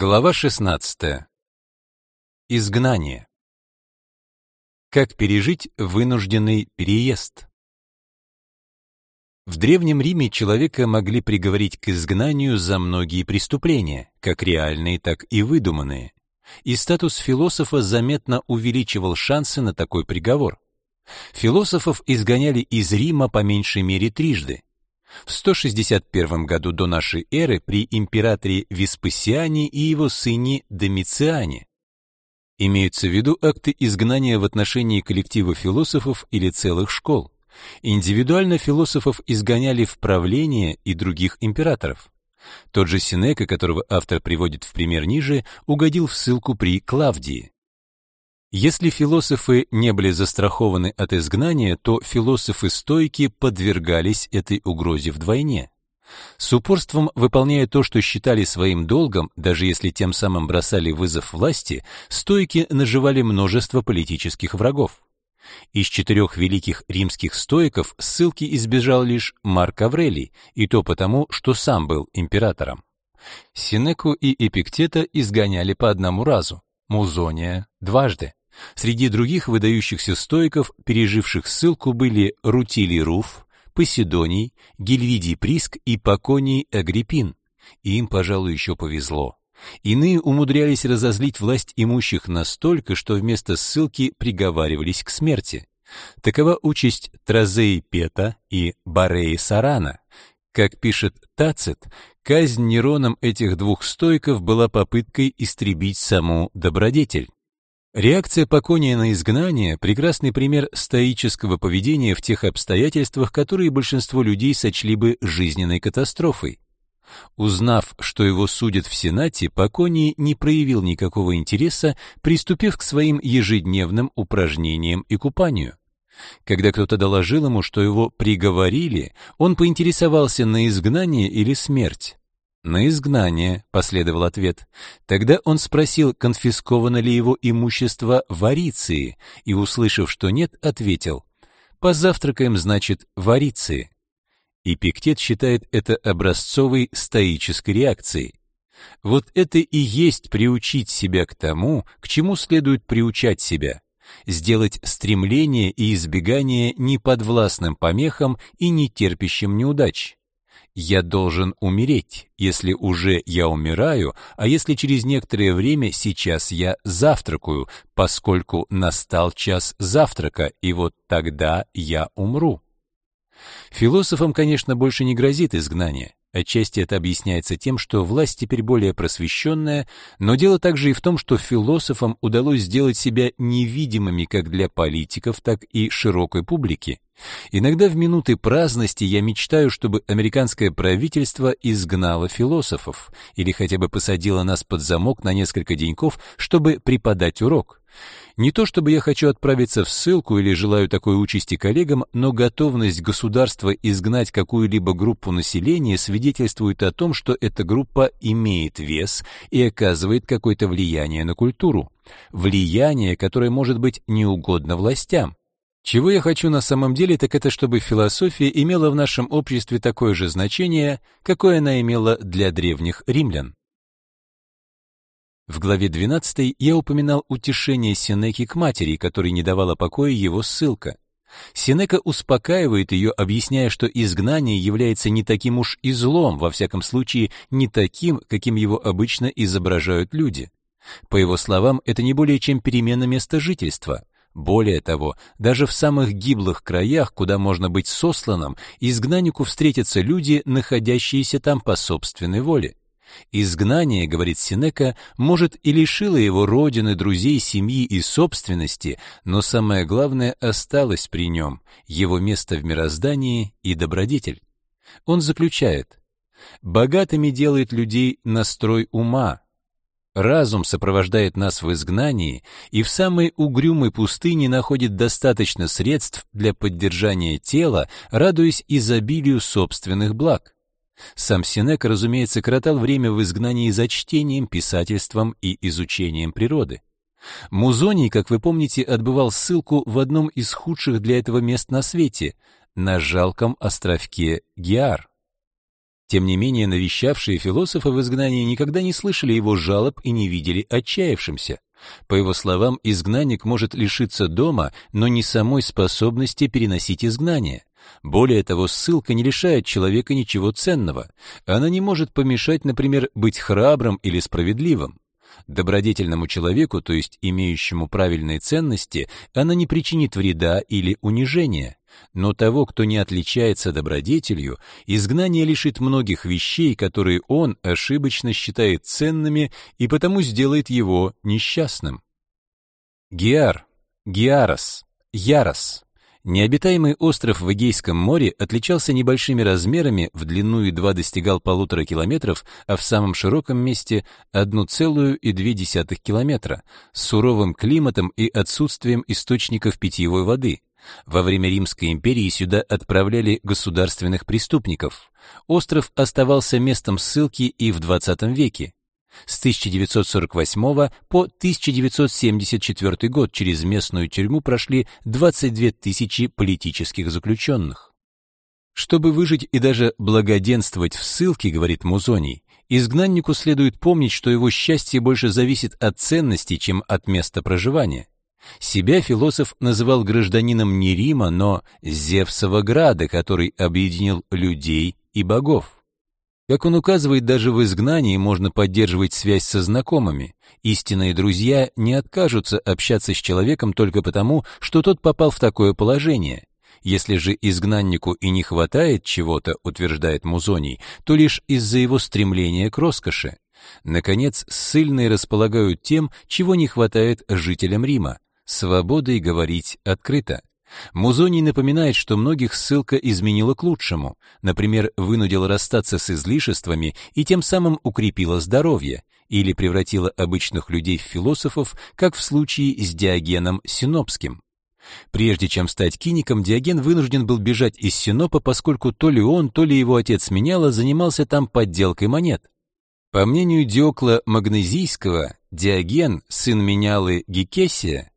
Глава 16. Изгнание. Как пережить вынужденный переезд? В Древнем Риме человека могли приговорить к изгнанию за многие преступления, как реальные, так и выдуманные. И статус философа заметно увеличивал шансы на такой приговор. Философов изгоняли из Рима по меньшей мере трижды. В 161 году до нашей эры при императоре Веспасиане и его сыне Домициане. Имеются в виду акты изгнания в отношении коллектива философов или целых школ. Индивидуально философов изгоняли в правление и других императоров. Тот же Синека, которого автор приводит в пример ниже, угодил в ссылку при Клавдии. Если философы не были застрахованы от изгнания, то философы-стойки подвергались этой угрозе вдвойне. С упорством выполняя то, что считали своим долгом, даже если тем самым бросали вызов власти, стойки наживали множество политических врагов. Из четырех великих римских стоиков ссылки избежал лишь Марк Аврелий, и то потому, что сам был императором. Синеку и Эпиктета изгоняли по одному разу, Музония — дважды. Среди других выдающихся стоиков, переживших ссылку, были Рутилий Руф, Поседоний, Гильвидий Приск и Поконий Агриппин. И им, пожалуй, еще повезло. Иные умудрялись разозлить власть имущих настолько, что вместо ссылки приговаривались к смерти. Такова участь Тразеи Пета и Бареи Сарана. Как пишет Тацит, казнь Нероном этих двух стойков была попыткой истребить саму добродетель. Реакция Покония на изгнание — прекрасный пример стоического поведения в тех обстоятельствах, которые большинство людей сочли бы жизненной катастрофой. Узнав, что его судят в Сенате, Поконий не проявил никакого интереса, приступив к своим ежедневным упражнениям и купанию. Когда кто-то доложил ему, что его приговорили, он поинтересовался на изгнание или смерть. «На изгнание», — последовал ответ. Тогда он спросил, конфисковано ли его имущество в Ариции, и, услышав, что нет, ответил, «Позавтракаем, значит, в Ариции». Эпиктет считает это образцовой стоической реакцией. Вот это и есть приучить себя к тому, к чему следует приучать себя, сделать стремление и избегание неподвластным помехам и нетерпящим неудач. Я должен умереть, если уже я умираю, а если через некоторое время сейчас я завтракаю, поскольку настал час завтрака, и вот тогда я умру. Философам, конечно, больше не грозит изгнание. Отчасти это объясняется тем, что власть теперь более просвещенная, но дело также и в том, что философам удалось сделать себя невидимыми как для политиков, так и широкой публики. Иногда в минуты праздности я мечтаю, чтобы американское правительство изгнало философов или хотя бы посадило нас под замок на несколько деньков, чтобы преподать урок. Не то чтобы я хочу отправиться в ссылку или желаю такой участи коллегам, но готовность государства изгнать какую-либо группу населения свидетельствует о том, что эта группа имеет вес и оказывает какое-то влияние на культуру. Влияние, которое может быть неугодно властям. Чего я хочу на самом деле, так это чтобы философия имела в нашем обществе такое же значение, какое она имела для древних римлян. В главе 12 я упоминал утешение Сенеки к матери, которой не давала покоя его ссылка. Сенека успокаивает ее, объясняя, что изгнание является не таким уж и злом, во всяком случае, не таким, каким его обычно изображают люди. По его словам, это не более чем перемена места жительства. Более того, даже в самых гиблых краях, куда можно быть сосланным, изгнаннику встретятся люди, находящиеся там по собственной воле. Изгнание, говорит Синека, может и лишило его родины, друзей, семьи и собственности, но самое главное осталось при нем — его место в мироздании и добродетель. Он заключает, «Богатыми делает людей настрой ума, Разум сопровождает нас в изгнании и в самой угрюмой пустыне находит достаточно средств для поддержания тела, радуясь изобилию собственных благ. Сам Сенека, разумеется, коротал время в изгнании за чтением, писательством и изучением природы. Музоний, как вы помните, отбывал ссылку в одном из худших для этого мест на свете, на жалком островке Гиар. Тем не менее, навещавшие философа в изгнании никогда не слышали его жалоб и не видели отчаявшимся. По его словам, изгнанник может лишиться дома, но не самой способности переносить изгнание. Более того, ссылка не лишает человека ничего ценного. Она не может помешать, например, быть храбрым или справедливым. Добродетельному человеку, то есть имеющему правильные ценности, она не причинит вреда или унижения. Но того, кто не отличается добродетелью, изгнание лишит многих вещей, которые он ошибочно считает ценными и потому сделает его несчастным. Геар, Геарос, Ярос Необитаемый остров в Эгейском море отличался небольшими размерами, в длину едва достигал полутора километров, а в самом широком месте 1,2 километра, с суровым климатом и отсутствием источников питьевой воды. Во время Римской империи сюда отправляли государственных преступников. Остров оставался местом ссылки и в 20 веке. С 1948 по 1974 год через местную тюрьму прошли 22 тысячи политических заключенных. Чтобы выжить и даже благоденствовать в ссылке, говорит Музоний, изгнаннику следует помнить, что его счастье больше зависит от ценностей, чем от места проживания. Себя философ называл гражданином не Рима, но Зевсова града, который объединил людей и богов. Как он указывает, даже в изгнании можно поддерживать связь со знакомыми. Истинные друзья не откажутся общаться с человеком только потому, что тот попал в такое положение. Если же изгнаннику и не хватает чего-то, утверждает Музоний, то лишь из-за его стремления к роскоши. Наконец, ссыльные располагают тем, чего не хватает жителям Рима — свободой говорить открыто. Музоний напоминает, что многих ссылка изменила к лучшему, например, вынудила расстаться с излишествами и тем самым укрепила здоровье, или превратила обычных людей в философов, как в случае с Диогеном Синопским. Прежде чем стать киником, Диоген вынужден был бежать из Синопа, поскольку то ли он, то ли его отец Меняла занимался там подделкой монет. По мнению Диокла Магнезийского, Диоген, сын Менялы Гекесия,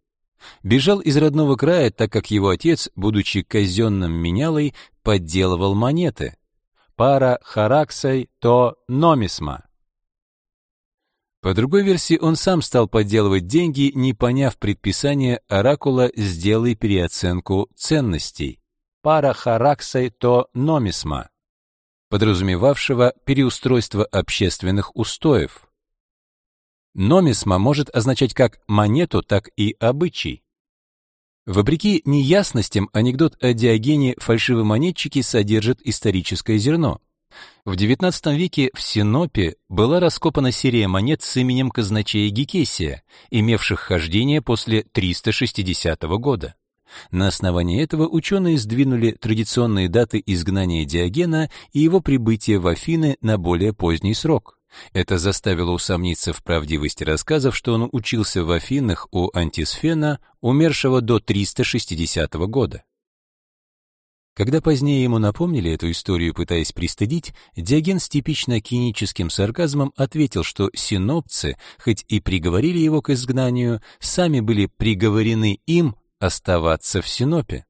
Бежал из родного края, так как его отец, будучи казенным менялой, подделывал монеты. Пара хараксой то номисма. По другой версии, он сам стал подделывать деньги, не поняв предписания оракула «сделай переоценку ценностей». Пара хараксой то номисма, подразумевавшего переустройство общественных устоев. Номисма может означать как монету, так и обычай. Вопреки неясностям, анекдот о Диогене фальшивомонетчики содержит историческое зерно. В XIX веке в Синопе была раскопана серия монет с именем казначея Гекесия, имевших хождение после 360 года. На основании этого ученые сдвинули традиционные даты изгнания Диогена и его прибытия в Афины на более поздний срок. Это заставило усомниться в правдивости рассказов, что он учился в Афинах у Антисфена, умершего до 360 года. Когда позднее ему напомнили эту историю, пытаясь пристыдить, Диоген с типично киническим сарказмом ответил, что синопцы, хоть и приговорили его к изгнанию, сами были приговорены им оставаться в Синопе.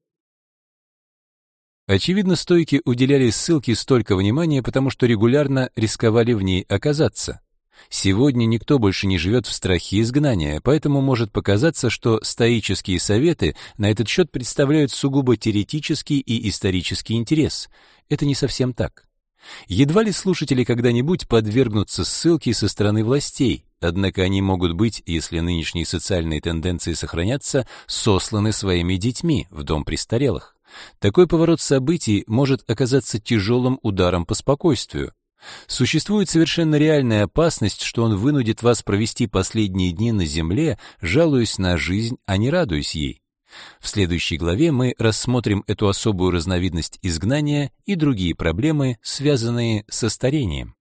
Очевидно, стойки уделяли ссылке столько внимания, потому что регулярно рисковали в ней оказаться. Сегодня никто больше не живет в страхе изгнания, поэтому может показаться, что стоические советы на этот счет представляют сугубо теоретический и исторический интерес. Это не совсем так. Едва ли слушатели когда-нибудь подвергнутся ссылке со стороны властей, однако они могут быть, если нынешние социальные тенденции сохранятся, сосланы своими детьми в дом престарелых. Такой поворот событий может оказаться тяжелым ударом по спокойствию. Существует совершенно реальная опасность, что он вынудит вас провести последние дни на земле, жалуясь на жизнь, а не радуясь ей. В следующей главе мы рассмотрим эту особую разновидность изгнания и другие проблемы, связанные со старением.